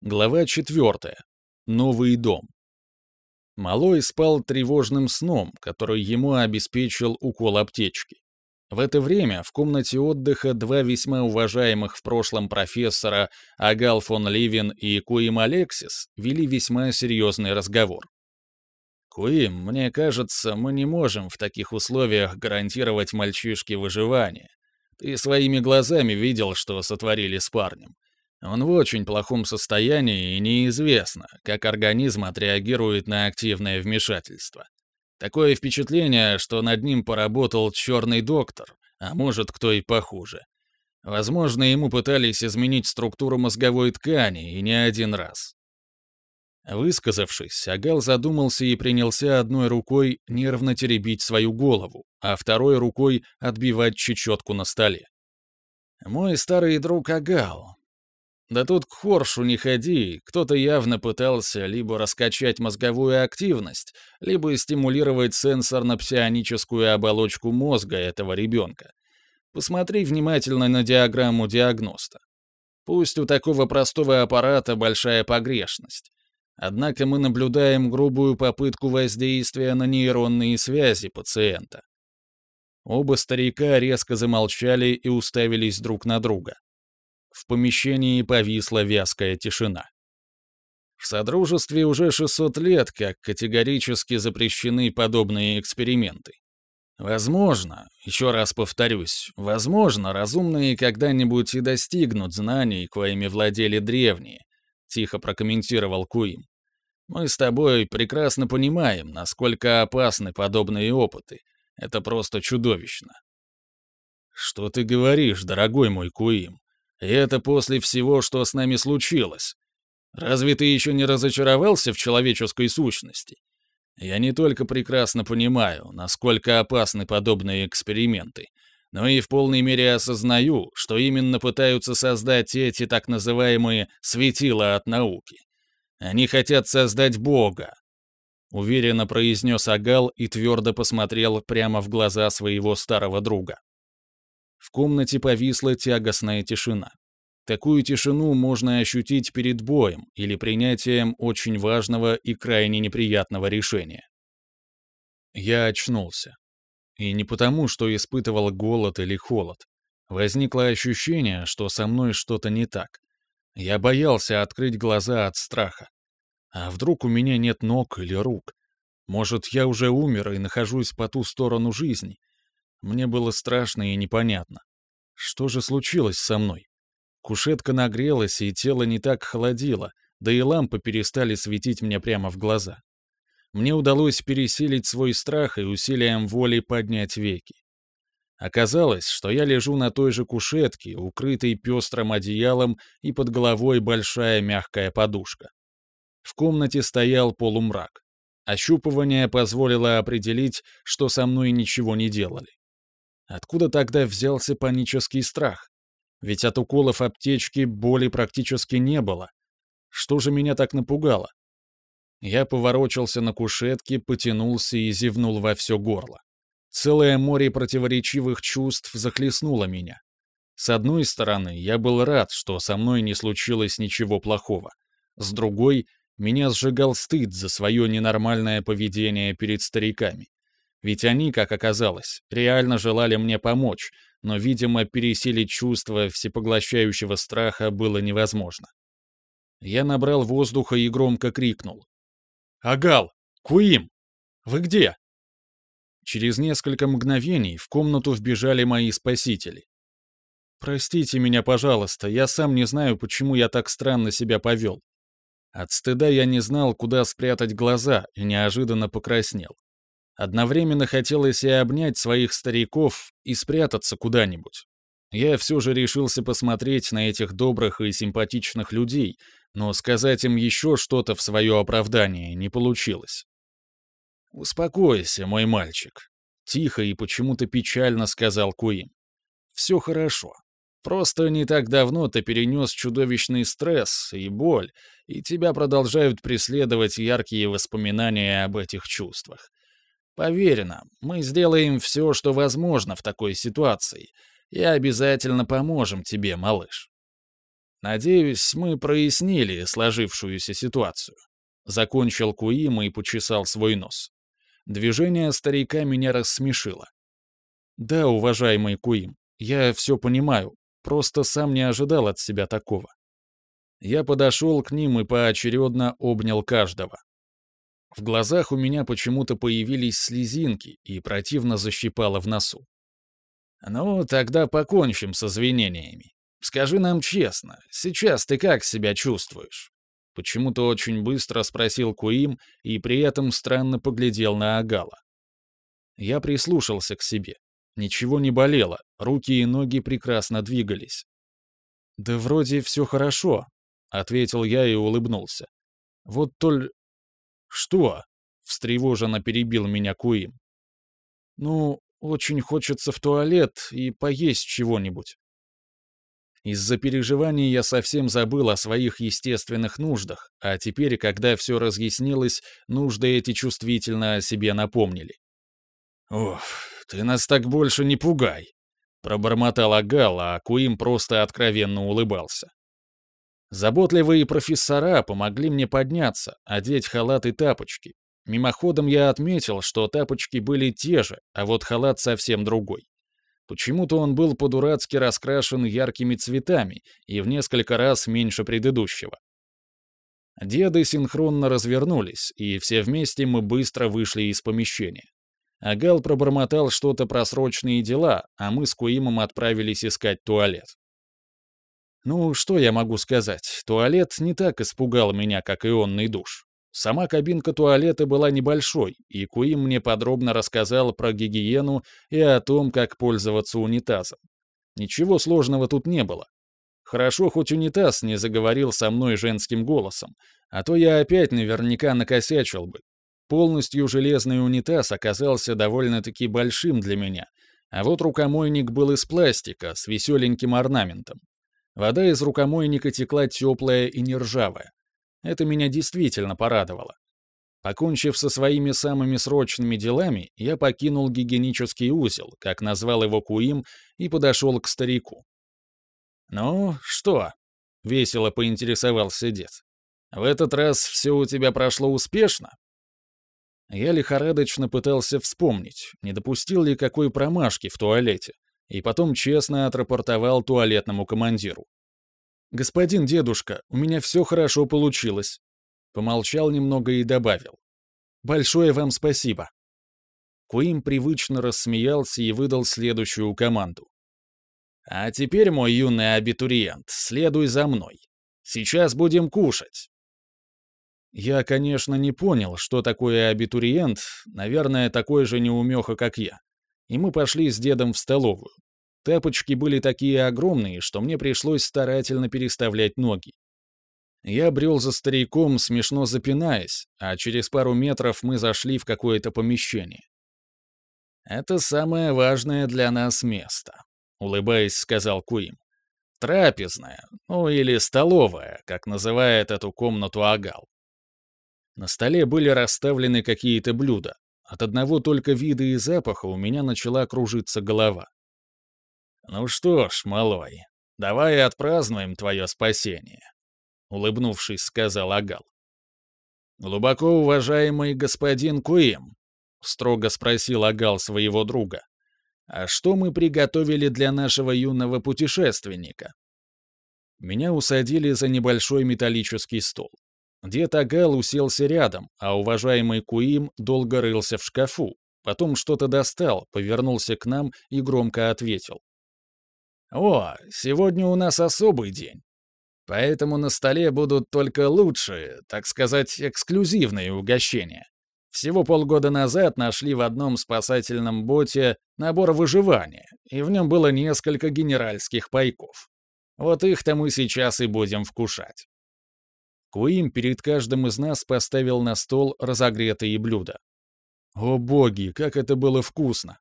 Глава 4. Новый дом. Малой спал тревожным сном, который ему обеспечил укол аптечки. В это время в комнате отдыха два весьма уважаемых в прошлом профессора Агал фон Ливен и Куим Алексис вели весьма серьезный разговор. «Куим, мне кажется, мы не можем в таких условиях гарантировать мальчишке выживание. Ты своими глазами видел, что сотворили с парнем. Он в очень плохом состоянии и неизвестно, как организм отреагирует на активное вмешательство. Такое впечатление, что над ним поработал черный доктор, а может, кто и похуже. Возможно, ему пытались изменить структуру мозговой ткани, и не один раз. Высказавшись, Агал задумался и принялся одной рукой нервно теребить свою голову, а второй рукой отбивать чечетку на столе. «Мой старый друг Агал, да тут к Хоршу не ходи, кто-то явно пытался либо раскачать мозговую активность, либо стимулировать сенсорно-псионическую оболочку мозга этого ребенка. Посмотри внимательно на диаграмму диагноста. Пусть у такого простого аппарата большая погрешность. Однако мы наблюдаем грубую попытку воздействия на нейронные связи пациента. Оба старика резко замолчали и уставились друг на друга. В помещении повисла вязкая тишина. В Содружестве уже 600 лет, как категорически запрещены подобные эксперименты. Возможно, еще раз повторюсь, возможно, разумные когда-нибудь и достигнут знаний, коими владели древние, тихо прокомментировал Куим. Мы с тобой прекрасно понимаем, насколько опасны подобные опыты. Это просто чудовищно. Что ты говоришь, дорогой мой Куим? И это после всего, что с нами случилось. Разве ты еще не разочаровался в человеческой сущности? Я не только прекрасно понимаю, насколько опасны подобные эксперименты, но и в полной мере осознаю, что именно пытаются создать эти так называемые «светила от науки». Они хотят создать Бога. Уверенно произнес Агал и твердо посмотрел прямо в глаза своего старого друга. В комнате повисла тягостная тишина. Такую тишину можно ощутить перед боем или принятием очень важного и крайне неприятного решения. Я очнулся. И не потому, что испытывал голод или холод. Возникло ощущение, что со мной что-то не так. Я боялся открыть глаза от страха. А вдруг у меня нет ног или рук? Может, я уже умер и нахожусь по ту сторону жизни? Мне было страшно и непонятно. Что же случилось со мной? Кушетка нагрелась, и тело не так холодило, да и лампы перестали светить мне прямо в глаза. Мне удалось пересилить свой страх и усилием воли поднять веки. Оказалось, что я лежу на той же кушетке, укрытой пестрым одеялом и под головой большая мягкая подушка. В комнате стоял полумрак. Ощупывание позволило определить, что со мной ничего не делали. Откуда тогда взялся панический страх? Ведь от уколов аптечки боли практически не было. Что же меня так напугало? Я поворочился на кушетке, потянулся и зевнул во все горло. Целое море противоречивых чувств захлестнуло меня. С одной стороны, я был рад, что со мной не случилось ничего плохого. С другой, меня сжигал стыд за свое ненормальное поведение перед стариками. Ведь они, как оказалось, реально желали мне помочь, но, видимо, пересилить чувство всепоглощающего страха было невозможно. Я набрал воздуха и громко крикнул. «Агал! Куим! Вы где?» Через несколько мгновений в комнату вбежали мои спасители. «Простите меня, пожалуйста, я сам не знаю, почему я так странно себя повел. От стыда я не знал, куда спрятать глаза, и неожиданно покраснел. Одновременно хотелось и обнять своих стариков и спрятаться куда-нибудь. Я все же решился посмотреть на этих добрых и симпатичных людей, но сказать им еще что-то в свое оправдание не получилось. «Успокойся, мой мальчик», — тихо и почему-то печально сказал Куим. «Все хорошо. Просто не так давно ты перенес чудовищный стресс и боль, и тебя продолжают преследовать яркие воспоминания об этих чувствах. Поверь нам, мы сделаем все, что возможно в такой ситуации, и обязательно поможем тебе, малыш. Надеюсь, мы прояснили сложившуюся ситуацию. Закончил Куим и почесал свой нос. Движение старика меня рассмешило. «Да, уважаемый Куим, я все понимаю, просто сам не ожидал от себя такого». Я подошел к ним и поочередно обнял каждого. В глазах у меня почему-то появились слезинки и противно защипало в носу. «Ну, тогда покончим с извинениями. Скажи нам честно, сейчас ты как себя чувствуешь?» Почему-то очень быстро спросил Куим и при этом странно поглядел на Агала. Я прислушался к себе. Ничего не болело, руки и ноги прекрасно двигались. «Да вроде все хорошо», — ответил я и улыбнулся. «Вот толь...» «Что?» — встревоженно перебил меня Куим. «Ну, очень хочется в туалет и поесть чего-нибудь». Из-за переживаний я совсем забыл о своих естественных нуждах, а теперь, когда все разъяснилось, нужды эти чувствительно о себе напомнили. «Уф, ты нас так больше не пугай!» — пробормотал Агал, а Куим просто откровенно улыбался. Заботливые профессора помогли мне подняться, одеть халат и тапочки. Мимоходом я отметил, что тапочки были те же, а вот халат совсем другой. Почему-то он был по-дурацки раскрашен яркими цветами и в несколько раз меньше предыдущего. Деды синхронно развернулись, и все вместе мы быстро вышли из помещения. Агал пробормотал что-то про срочные дела, а мы с Куимом отправились искать туалет. Ну, что я могу сказать, туалет не так испугал меня, как ионный душ. Сама кабинка туалета была небольшой, и Куим мне подробно рассказал про гигиену и о том, как пользоваться унитазом. Ничего сложного тут не было. Хорошо, хоть унитаз не заговорил со мной женским голосом, а то я опять наверняка накосячил бы. Полностью железный унитаз оказался довольно-таки большим для меня, а вот рукомойник был из пластика с веселеньким орнаментом. Вода из рукомойника текла теплая и нержавая. Это меня действительно порадовало. Покончив со своими самыми срочными делами, я покинул гигиенический узел, как назвал его Куим, и подошел к старику. «Ну, что?» — весело поинтересовался дед. «В этот раз все у тебя прошло успешно?» Я лихорадочно пытался вспомнить, не допустил ли какой промашки в туалете, и потом честно отрапортовал туалетному командиру. «Господин дедушка, у меня все хорошо получилось». Помолчал немного и добавил. «Большое вам спасибо». Куим привычно рассмеялся и выдал следующую команду. «А теперь, мой юный абитуриент, следуй за мной. Сейчас будем кушать». Я, конечно, не понял, что такое абитуриент, наверное, такой же неумеха, как я. И мы пошли с дедом в столовую. Тапочки были такие огромные, что мне пришлось старательно переставлять ноги. Я брел за стариком, смешно запинаясь, а через пару метров мы зашли в какое-то помещение. «Это самое важное для нас место», — улыбаясь, сказал Куим. «Трапезная, ну или столовая, как называет эту комнату Агал». На столе были расставлены какие-то блюда. От одного только вида и запаха у меня начала кружиться голова. «Ну что ж, малой, давай отпразднуем твое спасение», — улыбнувшись, сказал Агал. «Глубоко уважаемый господин Куим», — строго спросил Агал своего друга, «а что мы приготовили для нашего юного путешественника?» Меня усадили за небольшой металлический стол. Дед Агал уселся рядом, а уважаемый Куим долго рылся в шкафу, потом что-то достал, повернулся к нам и громко ответил. «О, сегодня у нас особый день. Поэтому на столе будут только лучшие, так сказать, эксклюзивные угощения. Всего полгода назад нашли в одном спасательном боте набор выживания, и в нем было несколько генеральских пайков. Вот их-то мы сейчас и будем вкушать». Куим перед каждым из нас поставил на стол разогретые блюда. О боги, как это было вкусно!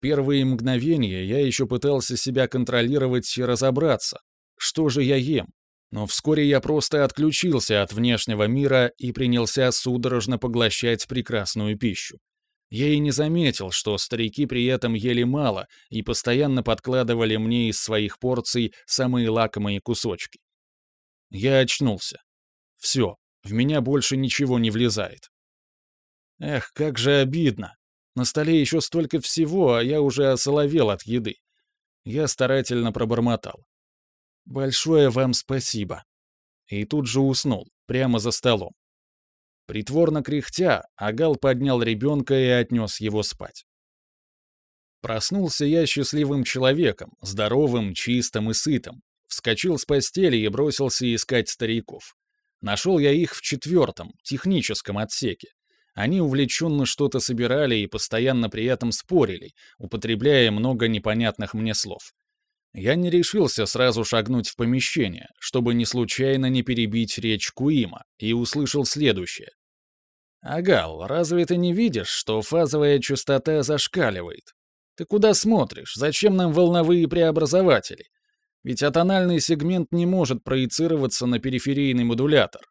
Первые мгновения я еще пытался себя контролировать и разобраться, что же я ем. Но вскоре я просто отключился от внешнего мира и принялся судорожно поглощать прекрасную пищу. Я и не заметил, что старики при этом ели мало и постоянно подкладывали мне из своих порций самые лакомые кусочки. Я очнулся. Все, в меня больше ничего не влезает. Эх, как же обидно. На столе еще столько всего, а я уже осоловел от еды. Я старательно пробормотал. «Большое вам спасибо». И тут же уснул, прямо за столом. Притворно кряхтя, Агал поднял ребенка и отнес его спать. Проснулся я счастливым человеком, здоровым, чистым и сытым. Вскочил с постели и бросился искать стариков. Нашел я их в четвертом, техническом отсеке. Они увлеченно что-то собирали и постоянно при этом спорили, употребляя много непонятных мне слов. Я не решился сразу шагнуть в помещение, чтобы не случайно не перебить речь Куима, и услышал следующее. «Агал, разве ты не видишь, что фазовая частота зашкаливает? Ты куда смотришь? Зачем нам волновые преобразователи? Ведь атональный сегмент не может проецироваться на периферийный модулятор.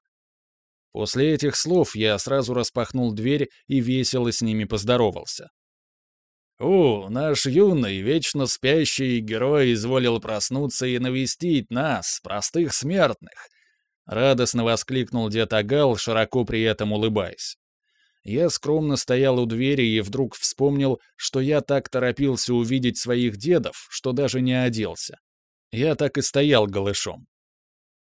После этих слов я сразу распахнул дверь и весело с ними поздоровался. «О, наш юный, вечно спящий герой изволил проснуться и навестить нас, простых смертных!» Радостно воскликнул дед Агал, широко при этом улыбаясь. Я скромно стоял у двери и вдруг вспомнил, что я так торопился увидеть своих дедов, что даже не оделся. Я так и стоял голышом.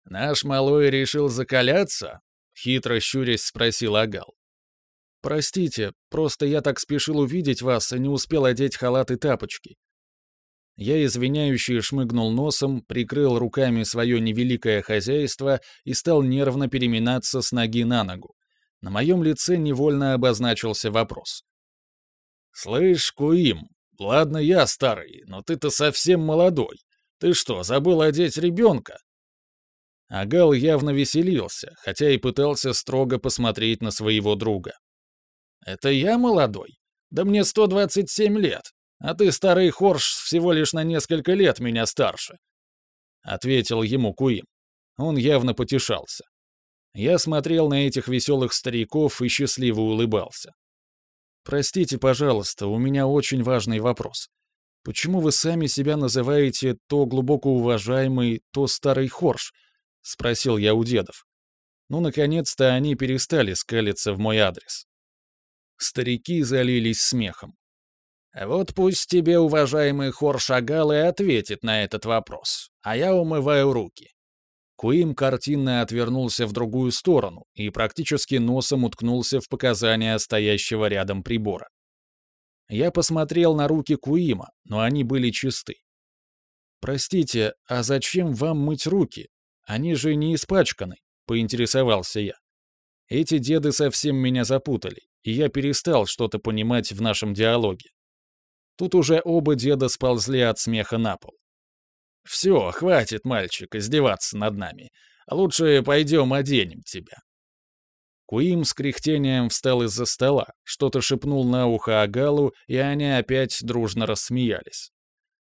«Наш малой решил закаляться?» Хитро щурясь спросил Агал. «Простите, просто я так спешил увидеть вас и не успел одеть халат и тапочки». Я извиняюще шмыгнул носом, прикрыл руками свое невеликое хозяйство и стал нервно переминаться с ноги на ногу. На моем лице невольно обозначился вопрос. «Слышь, Куим, ладно я старый, но ты-то совсем молодой. Ты что, забыл одеть ребенка?» Агал явно веселился, хотя и пытался строго посмотреть на своего друга. «Это я молодой? Да мне 127 лет, а ты, старый Хорш, всего лишь на несколько лет меня старше», — ответил ему Куим. Он явно потешался. Я смотрел на этих веселых стариков и счастливо улыбался. «Простите, пожалуйста, у меня очень важный вопрос. Почему вы сами себя называете то глубоко уважаемый, то старый Хорш?» — спросил я у дедов. Ну, наконец-то они перестали скалиться в мой адрес. Старики залились смехом. «Вот пусть тебе, уважаемый хор Шагал, и ответит на этот вопрос, а я умываю руки». Куим картинно отвернулся в другую сторону и практически носом уткнулся в показания стоящего рядом прибора. Я посмотрел на руки Куима, но они были чисты. «Простите, а зачем вам мыть руки?» Они же не испачканы, поинтересовался я. Эти деды совсем меня запутали, и я перестал что-то понимать в нашем диалоге. Тут уже оба деда сползли от смеха на пол. «Все, хватит, мальчик, издеваться над нами. Лучше пойдем оденем тебя». Куим с кряхтением встал из-за стола, что-то шепнул на ухо Агалу, и они опять дружно рассмеялись.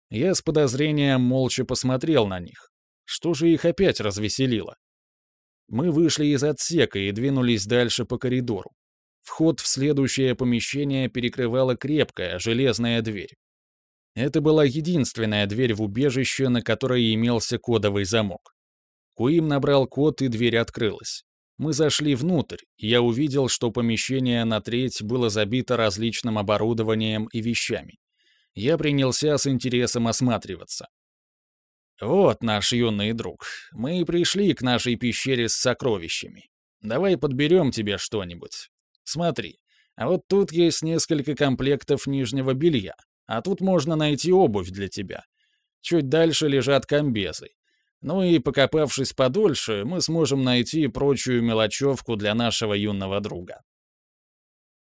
Я с подозрением молча посмотрел на них, что же их опять развеселило? Мы вышли из отсека и двинулись дальше по коридору. Вход в следующее помещение перекрывала крепкая железная дверь. Это была единственная дверь в убежище, на которой имелся кодовый замок. Куим набрал код, и дверь открылась. Мы зашли внутрь, и я увидел, что помещение на треть было забито различным оборудованием и вещами. Я принялся с интересом осматриваться. «Вот наш юный друг. Мы и пришли к нашей пещере с сокровищами. Давай подберем тебе что-нибудь. Смотри, а вот тут есть несколько комплектов нижнего белья, а тут можно найти обувь для тебя. Чуть дальше лежат комбезы. Ну и покопавшись подольше, мы сможем найти прочую мелочевку для нашего юного друга.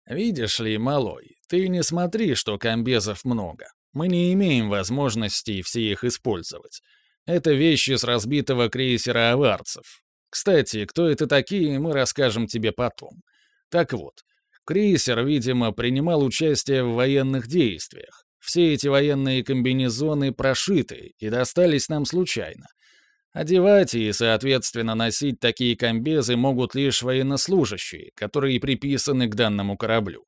Видишь ли, малой, ты не смотри, что комбезов много. Мы не имеем возможности все их использовать. Это вещи с разбитого крейсера аварцев. Кстати, кто это такие, мы расскажем тебе потом. Так вот, крейсер, видимо, принимал участие в военных действиях. Все эти военные комбинезоны прошиты и достались нам случайно. Одевать и, соответственно, носить такие комбезы могут лишь военнослужащие, которые приписаны к данному кораблю.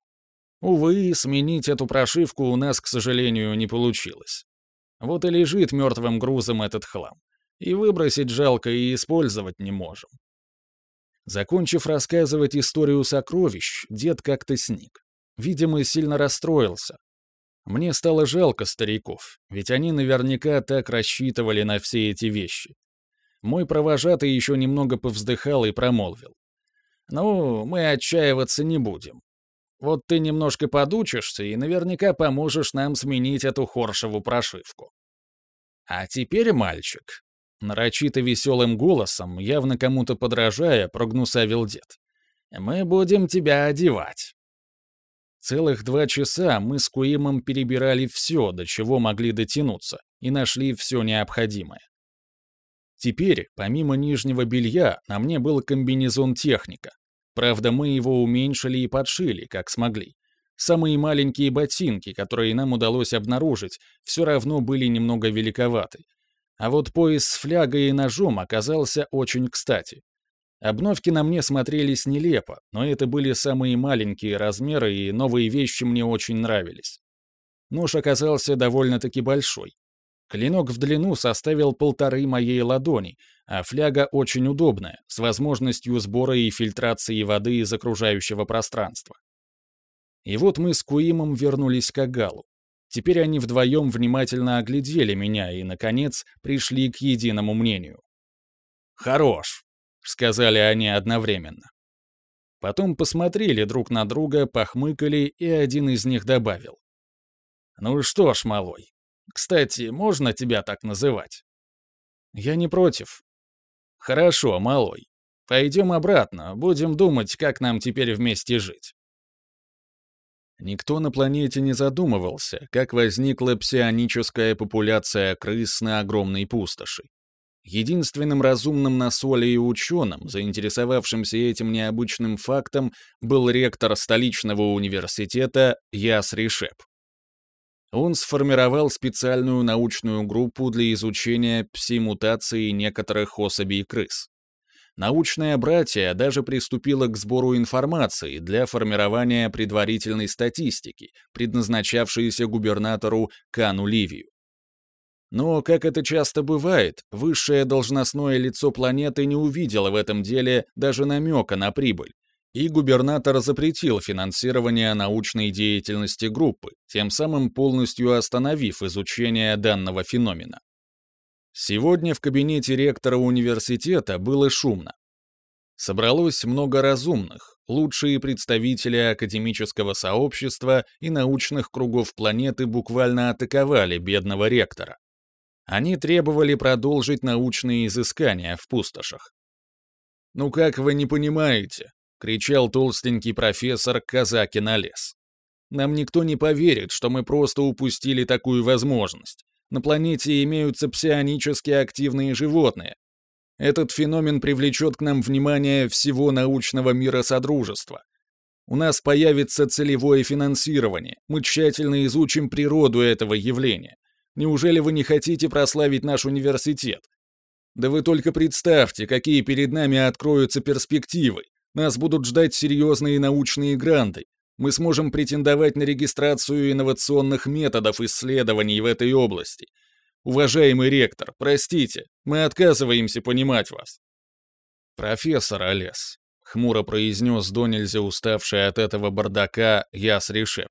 Увы, сменить эту прошивку у нас, к сожалению, не получилось. Вот и лежит мертвым грузом этот хлам. И выбросить жалко, и использовать не можем. Закончив рассказывать историю сокровищ, дед как-то сник. Видимо, сильно расстроился. Мне стало жалко стариков, ведь они наверняка так рассчитывали на все эти вещи. Мой провожатый еще немного повздыхал и промолвил. «Ну, мы отчаиваться не будем. Вот ты немножко подучишься и наверняка поможешь нам сменить эту хоршеву прошивку. А теперь, мальчик, нарочито веселым голосом, явно кому-то подражая, прогнусавил дед. Мы будем тебя одевать. Целых два часа мы с Куимом перебирали все, до чего могли дотянуться, и нашли все необходимое. Теперь, помимо нижнего белья, на мне был комбинезон техника, Правда, мы его уменьшили и подшили, как смогли. Самые маленькие ботинки, которые нам удалось обнаружить, все равно были немного великоваты. А вот пояс с флягой и ножом оказался очень кстати. Обновки на мне смотрелись нелепо, но это были самые маленькие размеры, и новые вещи мне очень нравились. Нож оказался довольно-таки большой. Клинок в длину составил полторы моей ладони, а фляга очень удобная, с возможностью сбора и фильтрации воды из окружающего пространства. И вот мы с Куимом вернулись к Агалу. Теперь они вдвоем внимательно оглядели меня и, наконец, пришли к единому мнению. «Хорош», — сказали они одновременно. Потом посмотрели друг на друга, похмыкали, и один из них добавил. «Ну что ж, малой, кстати, можно тебя так называть?» «Я не против». «Хорошо, малой. Пойдем обратно, будем думать, как нам теперь вместе жить». Никто на планете не задумывался, как возникла псионическая популяция крыс на огромной пустоши. Единственным разумным на соли и ученым, заинтересовавшимся этим необычным фактом, был ректор столичного университета Яс Ришеп. Он сформировал специальную научную группу для изучения пси-мутации некоторых особей крыс. Научное братья даже приступило к сбору информации для формирования предварительной статистики, предназначавшейся губернатору Кану Ливию. Но, как это часто бывает, высшее должностное лицо планеты не увидело в этом деле даже намека на прибыль, и губернатор запретил финансирование научной деятельности группы, тем самым полностью остановив изучение данного феномена. Сегодня в кабинете ректора университета было шумно. Собралось много разумных, лучшие представители академического сообщества и научных кругов планеты буквально атаковали бедного ректора. Они требовали продолжить научные изыскания в пустошах. «Ну как вы не понимаете?» Кричал толстенький профессор Казаки на лес. Нам никто не поверит, что мы просто упустили такую возможность. На планете имеются псионически активные животные. Этот феномен привлечет к нам внимание всего научного мира Содружества. У нас появится целевое финансирование. Мы тщательно изучим природу этого явления. Неужели вы не хотите прославить наш университет? Да вы только представьте, какие перед нами откроются перспективы. Нас будут ждать серьезные научные гранты. Мы сможем претендовать на регистрацию инновационных методов исследований в этой области. Уважаемый ректор, простите, мы отказываемся понимать вас. Профессор Олес, хмуро произнес до нельзя уставший от этого бардака Яс Решеп.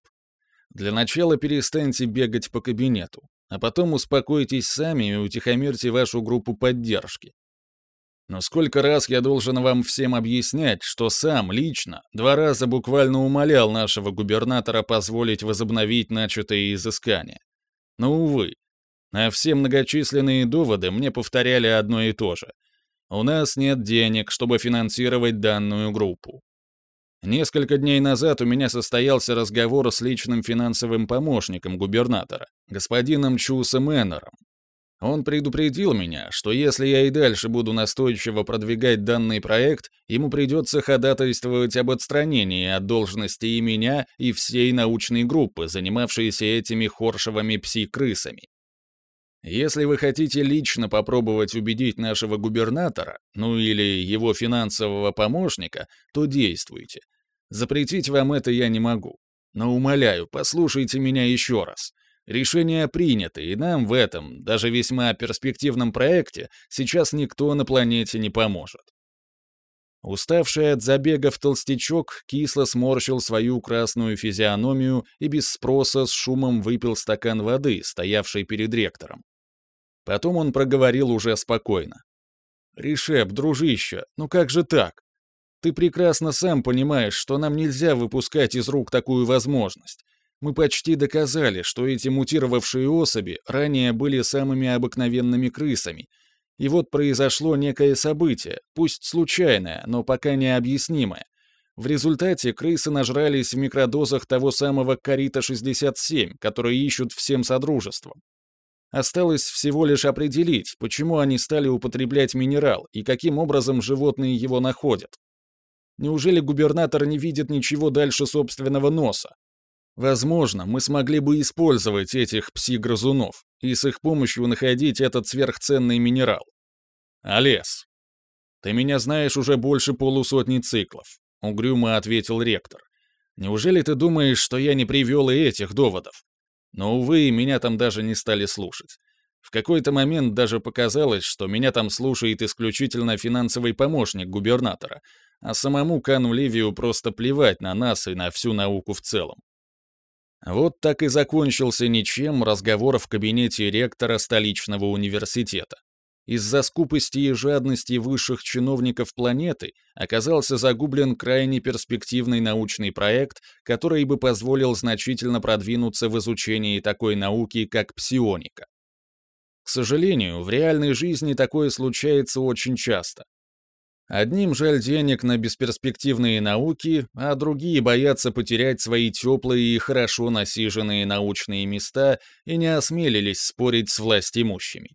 Для начала перестаньте бегать по кабинету, а потом успокойтесь сами и утихомирьте вашу группу поддержки. Но сколько раз я должен вам всем объяснять, что сам, лично, два раза буквально умолял нашего губернатора позволить возобновить начатые изыскания. Но, увы, на все многочисленные доводы мне повторяли одно и то же. У нас нет денег, чтобы финансировать данную группу. Несколько дней назад у меня состоялся разговор с личным финансовым помощником губернатора, господином Чусом Эннером, он предупредил меня, что если я и дальше буду настойчиво продвигать данный проект, ему придется ходатайствовать об отстранении от должности и меня, и всей научной группы, занимавшейся этими хоршевыми пси-крысами. Если вы хотите лично попробовать убедить нашего губернатора, ну или его финансового помощника, то действуйте. Запретить вам это я не могу. Но умоляю, послушайте меня еще раз. Решение принято, и нам в этом, даже весьма перспективном проекте, сейчас никто на планете не поможет. Уставший от забегов толстячок кисло сморщил свою красную физиономию и без спроса с шумом выпил стакан воды, стоявший перед ректором. Потом он проговорил уже спокойно. «Ришеп, дружище, ну как же так? Ты прекрасно сам понимаешь, что нам нельзя выпускать из рук такую возможность. Мы почти доказали, что эти мутировавшие особи ранее были самыми обыкновенными крысами, и вот произошло некое событие, пусть случайное, но пока необъяснимое. В результате крысы нажрались в микродозах того самого Карита-67, который ищут всем содружеством. Осталось всего лишь определить, почему они стали употреблять минерал и каким образом животные его находят. Неужели губернатор не видит ничего дальше собственного носа? Возможно, мы смогли бы использовать этих пси-грызунов и с их помощью находить этот сверхценный минерал. «Олес, ты меня знаешь уже больше полусотни циклов», — угрюмо ответил ректор. «Неужели ты думаешь, что я не привел и этих доводов?» Но, увы, меня там даже не стали слушать. В какой-то момент даже показалось, что меня там слушает исключительно финансовый помощник губернатора, а самому Кану Ливию просто плевать на нас и на всю науку в целом. Вот так и закончился ничем разговор в кабинете ректора столичного университета. Из-за скупости и жадности высших чиновников планеты оказался загублен крайне перспективный научный проект, который бы позволил значительно продвинуться в изучении такой науки, как псионика. К сожалению, в реальной жизни такое случается очень часто. Одним жаль денег на бесперспективные науки, а другие боятся потерять свои теплые и хорошо насиженные научные места и не осмелились спорить с властимущими.